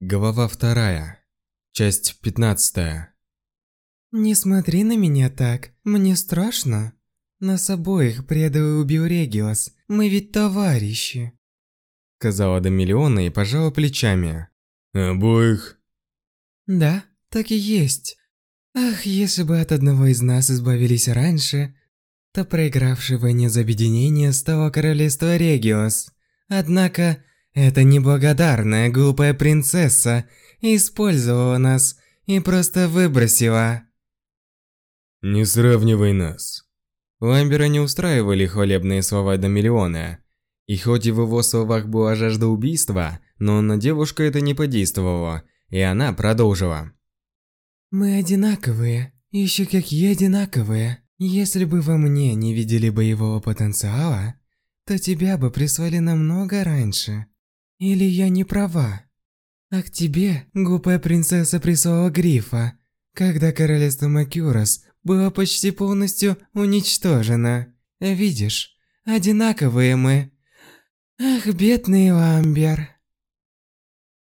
Глава вторая. Часть пятнадцатая. «Не смотри на меня так, мне страшно. Нас обоих предал и убил Региос, мы ведь товарищи», Сказала Домиллиона и пожала плечами. Обоих? «Да, так и есть. Ах, если бы от одного из нас избавились раньше, то проигравшей войне за объединение стало королевство Региос. Однако, эта неблагодарная глупая принцесса использовала нас и просто выбросила». Не сравнивай нас. Ламбера не устраивали хвалебные слова Домиллиона. И хоть и в его словах была жажда убийства, но на девушку это не подействовало, и она продолжила. «Мы одинаковые, еще какие одинаковые. Если бы во мне не видели боевого потенциала, то тебя бы прислали намного раньше. Или я не права? А к тебе глупая принцесса прислала Грифа, когда королевство Макюрос было почти полностью уничтожено. Видишь, одинаковые мы. Ах, бедный Ламбер.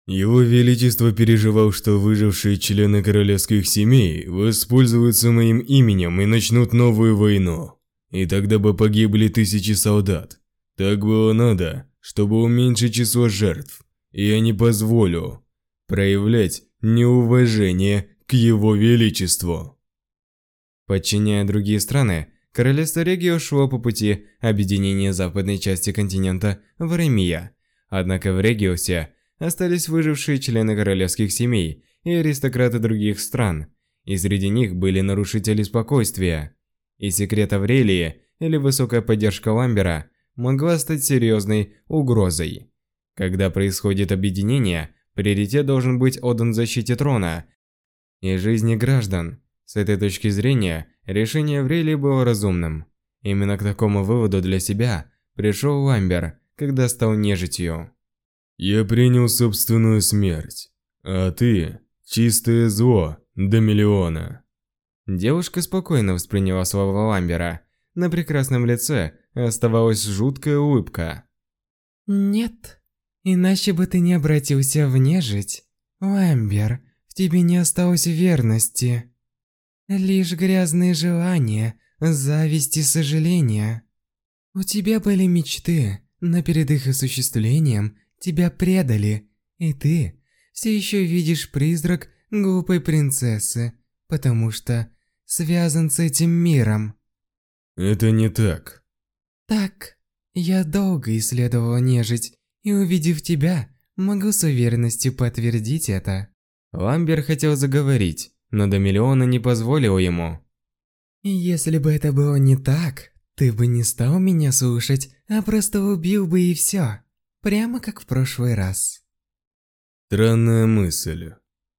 Его Величество переживал, что выжившие члены королевских семей воспользуются моим именем и начнут новую войну. И тогда бы погибли тысячи солдат. Так было надо, чтобы уменьшить число жертв. Я не позволю проявлять неуважение к его величеству. Подчиняя другие страны, королевство Регио шло по пути объединения западной части континента в Ремия. Однако в Региосе остались выжившие члены королевских семей и аристократы других стран, и среди них были нарушители спокойствия. И секрет Аврелии или высокая поддержка Ламбера могла стать серьезной угрозой. Когда происходит объединение, приоритет должен быть отдан защите трона и жизни граждан. С этой точки зрения, решение Аврелии было разумным. Именно к такому выводу для себя пришел Ламбер, когда стал нежитью. Я принял собственную смерть, а ты – чистое зло до миллиона. Девушка спокойно восприняла слова Ламбера. На прекрасном лице оставалась жуткая улыбка. Нет, иначе бы ты не обратился в нежить. Ламбер, в тебе не осталось верности. Лишь грязные желания, зависть и сожаления. У тебя были мечты, но перед их осуществлением тебя предали, и ты все еще видишь призрак глупой принцессы, потому что связан с этим миром. Это не так. Так, я долго исследовала нежить, и увидев тебя, могу с уверенностью подтвердить это. Ламбер хотел заговорить, но до миллиона не позволил ему. Если бы это было не так, ты бы не стал меня слушать, а просто убил бы и все. Прямо как в прошлый раз. Странная мысль.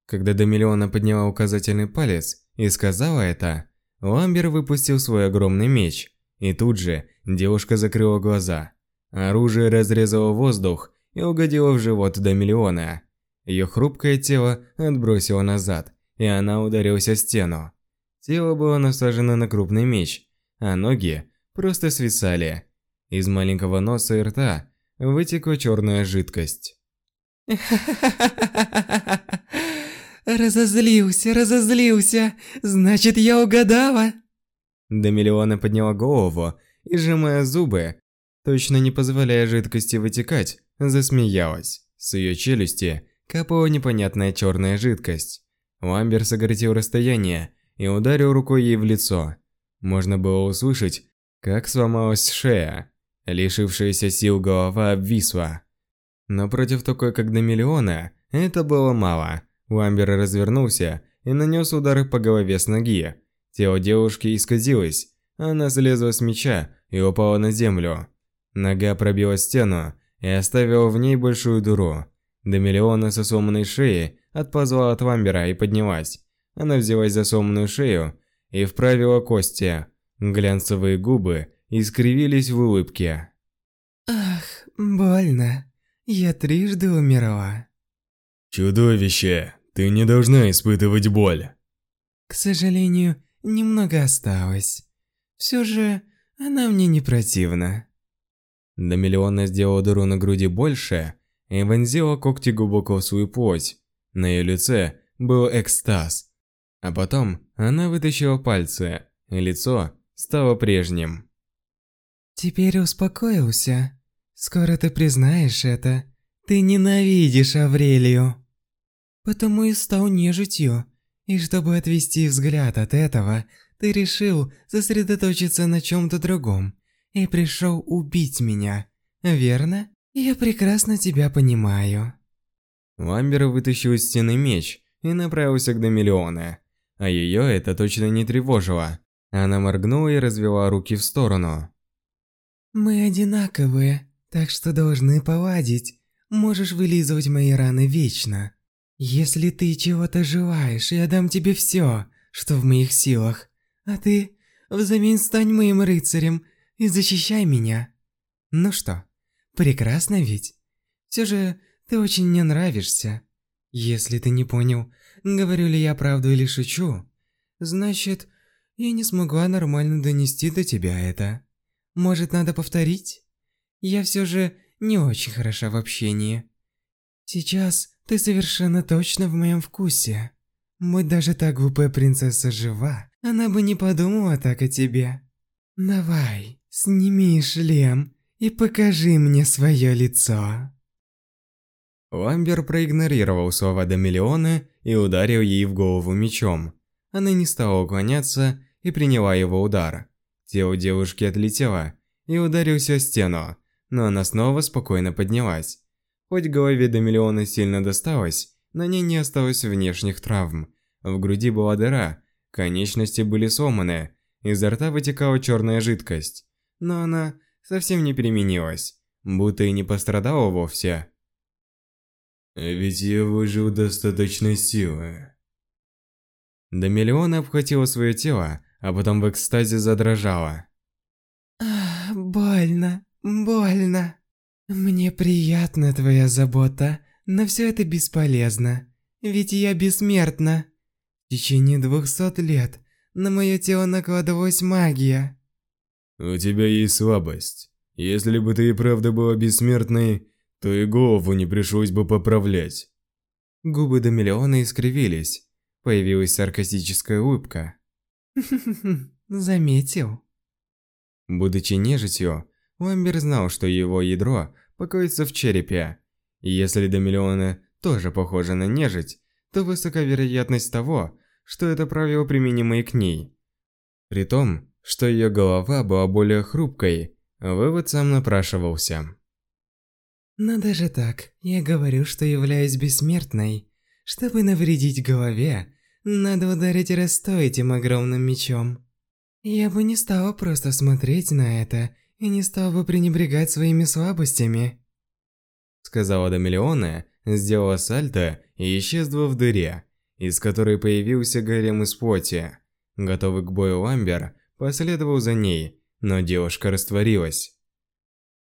Когда до миллиона подняла указательный палец и сказала это, Ламбер выпустил свой огромный меч, и тут же девушка закрыла глаза. Оружие разрезало воздух и угодило в живот до миллиона. Ее хрупкое тело отбросило назад, и она ударилась о стену. Тело было насажено на крупный меч, а ноги просто свисали. Из маленького носа и рта вытекла черная жидкость. Разозлился, разозлился. Значит, я угадала. До миллиона подняла голову и, сжимая зубы, точно не позволяя жидкости вытекать, засмеялась. С ее челюсти капала непонятная черная жидкость. Ламбер сократил расстояние и ударил рукой ей в лицо. Можно было услышать, как сломалась шея. Лишившаяся сил голова обвисла. Но против такой, как до миллиона, это было мало. Ламбер развернулся и нанес удар по голове с ноги. Тело девушки исказилось, она слезла с меча и упала на землю. Нога пробила стену и оставила в ней большую дыру. До миллиона со сломанной шеей отползла от Ламбера и поднялась. Она взялась за сломанную шею и вправила кости. Глянцевые губы искривились в улыбке. Ах, больно. Я трижды умерла. Чудовище, ты не должна испытывать боль. К сожалению, немного осталось. Все же, она мне не противна. До миллиона сделала дыру на груди больше, и вонзила когти глубоко в свою плоть. На ее лице был экстаз. А потом она вытащила пальцы, и лицо стало прежним. Теперь успокоился. Скоро ты признаешь это. Ты ненавидишь Аврелию. Потому и стал нежитью. И чтобы отвести взгляд от этого, ты решил сосредоточиться на чем-то другом. И пришел убить меня. Верно? Я прекрасно тебя понимаю. Ламбер вытащил из стены меч и направился к Домиллиона. А ее это точно не тревожило. Она моргнула и развела руки в сторону. Мы одинаковые, так что должны поладить. Можешь вылизывать мои раны вечно. Если ты чего-то желаешь, я дам тебе все, что в моих силах. А ты взамен стань моим рыцарем и защищай меня. Ну что, прекрасно ведь? Все же ты очень мне нравишься. Если ты не понял, говорю ли я правду или шучу, значит, я не смогла нормально донести до тебя это. Может, надо повторить? Я все же не очень хороша в общении. Сейчас ты совершенно точно в моем вкусе. Будь даже та глупая принцесса жива, она бы не подумала так о тебе. Давай, сними шлем и покажи мне свое лицо. Ламбер проигнорировал слова Домиллиона и ударил ей в голову мечом. Она не стала уклоняться и приняла его удар. Тело девушки отлетело и ударился о стену, но она снова спокойно поднялась. Хоть голове до миллиона сильно досталось, на ней не осталось внешних травм. В груди была дыра, конечности были сломаны, изо рта вытекала черная жидкость. Но она совсем не переменилась, будто и не пострадала вовсе. Ведь я выжил достаточно силы. До миллиона обхватила свое тело, а потом в экстазе задрожала. Ах, больно, больно. Мне приятна твоя забота, но все это бесполезно. Ведь я бессмертна. В течение двухсот лет на мое тело накладывалась магия. У тебя есть слабость. Если бы ты и правда была бессмертной, то и голову не пришлось бы поправлять. Губы до миллиона искривились. Появилась саркастическая улыбка. Заметил. Будучи нежитью, Ламбер знал, что его ядро покоится в черепе. И если до миллиона тоже похоже на нежить, то высока вероятность того, что это правило применимо и к ней. При том, что ее голова была более хрупкой, вывод сам напрашивался. Но даже так, я говорю, что являюсь бессмертной. Чтобы навредить голове, надо ударить Ресто этим огромным мечом. Я бы не стала просто смотреть на это и не стала бы пренебрегать своими слабостями. Сказала Домиллиона, сделала сальто и исчезла в дыре, из которой появился гарем из плоти. Готовый к бою Ламбер последовал за ней, но девушка растворилась.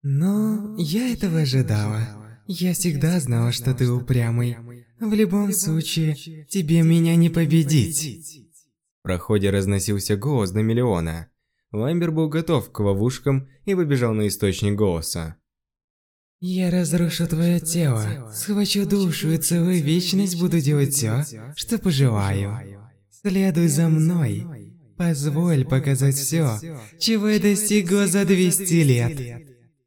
Но я этого ожидала. Я всегда знала, что ты упрямый. В любом случае, тебе меня не победить. В проходе разносился голос до миллиона. Ламбер был готов к ловушкам и побежал на источник голоса. Я разрушу твое тело, схвачу душу и целую вечность буду делать все, что пожелаю. Следуй за мной. Позволь показать все, чего я достигла за 200 лет.